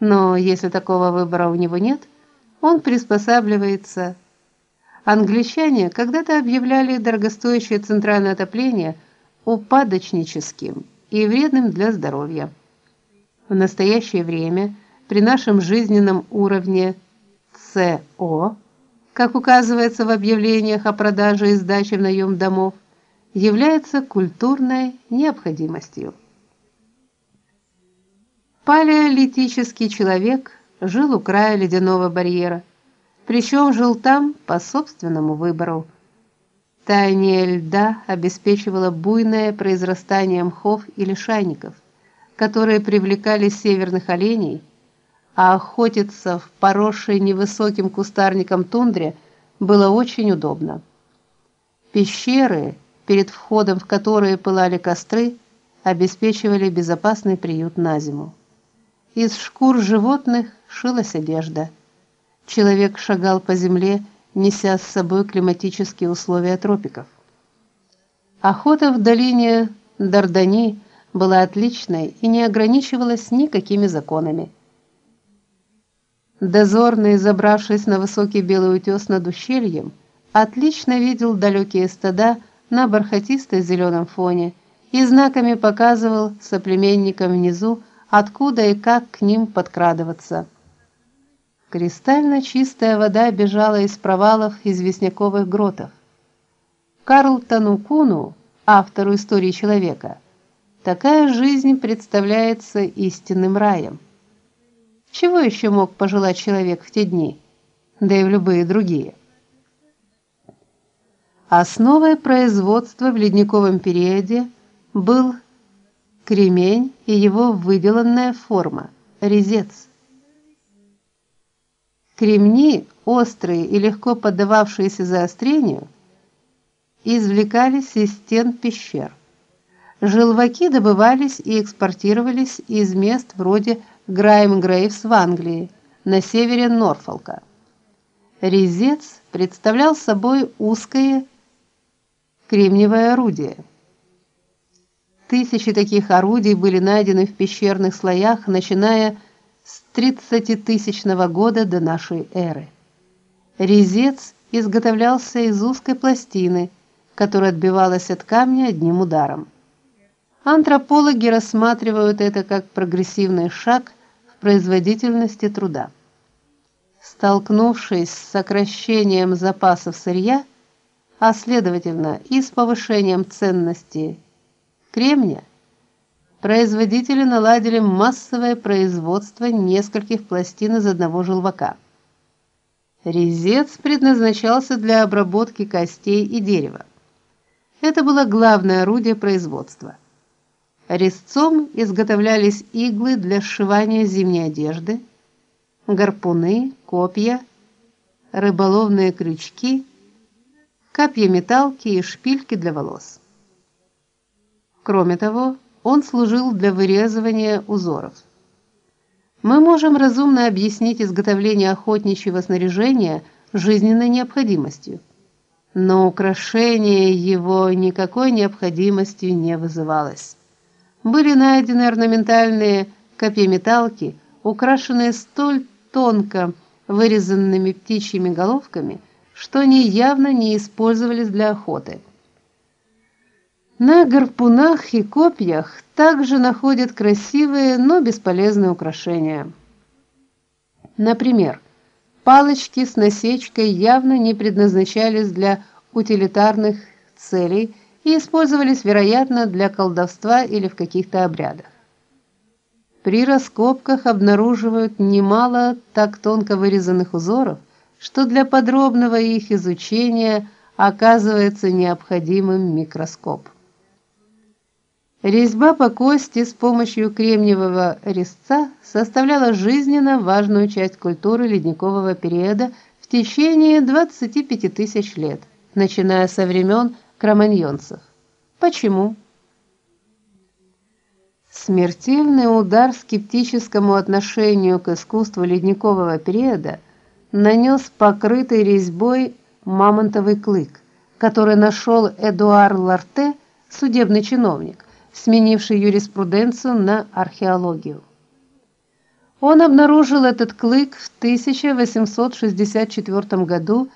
Но если такого выбора у него нет, он приспосабливается. Англичане когда-то объявляли дорогостоящее центральное отопление упадочническим и вредным для здоровья. В настоящее время при нашем жизненном уровне СО, как указывается в объявлениях о продаже и сдаче в наем домов, является культурной необходимостью. Палеолитический человек жил у края ледяного барьера, причем жил там по собственному выбору. Таяние льда обеспечивало буйное произрастание мхов и лишайников, которые привлекали северных оленей, а охотиться в поросшей невысоким кустарником тундре было очень удобно. Пещеры, перед входом в которые пылали костры, обеспечивали безопасный приют на зиму. Из шкур животных шилась одежда. Человек шагал по земле, неся с собой климатические условия тропиков. Охота в долине Дардани была отличной и не ограничивалась никакими законами. Дозорный, забравшись на высокий белый утес над ущельем, отлично видел далекие стада на бархатистой зеленом фоне и знаками показывал соплеменникам внизу откуда и как к ним подкрадываться. Кристально чистая вода бежала из провалов известняковых гротов. Карлтону Куну, автору истории человека, такая жизнь представляется истинным раем. Чего еще мог пожелать человек в те дни, да и в любые другие? Основой производства в ледниковом периоде был кремень и его выделанная форма резец. Кремни, острые и легко поддававшиеся заострению, извлекались из стен пещер. Желваки добывались и экспортировались из мест вроде Граймгрейвс в Англии, на севере Норфолка. Резец представлял собой узкое кремниевое орудие. Тысячи таких орудий были найдены в пещерных слоях, начиная с 30-тысячного года до нашей эры. Резец изготовлялся из узкой пластины, которая отбивалась от камня одним ударом. Антропологи рассматривают это как прогрессивный шаг в производительности труда. Столкнувшись с сокращением запасов сырья, а следовательно и с повышением ценности кремния, производители наладили массовое производство нескольких пластин из одного желвака. Резец предназначался для обработки костей и дерева. Это было главное орудие производства. Резцом изготовлялись иглы для сшивания зимней одежды, гарпуны, копья, рыболовные крючки, копья-металки и шпильки для волос. Кроме того, он служил для вырезывания узоров. Мы можем разумно объяснить изготовление охотничьего снаряжения жизненной необходимостью, но украшение его никакой необходимостью не вызывалось. Были найдены орнаментальные копья-металки, украшенные столь тонко вырезанными птичьими головками, что они явно не использовались для охоты. На гарпунах и копьях также находят красивые, но бесполезные украшения. Например, палочки с насечкой явно не предназначались для утилитарных целей и использовались, вероятно, для колдовства или в каких-то обрядах. При раскопках обнаруживают немало так тонко вырезанных узоров, что для подробного их изучения оказывается необходимым микроскоп. Резьба по кости с помощью кремниевого резца составляла жизненно важную часть культуры ледникового периода в течение 25 тысяч лет, начиная со времен кроманьонцев. Почему? Смертельный удар скептическому отношению к искусству ледникового периода нанес покрытый резьбой мамонтовый клык, который нашел Эдуар Ларте, судебный чиновник сменивший юриспруденцию на археологию. Он обнаружил этот клык в 1864 году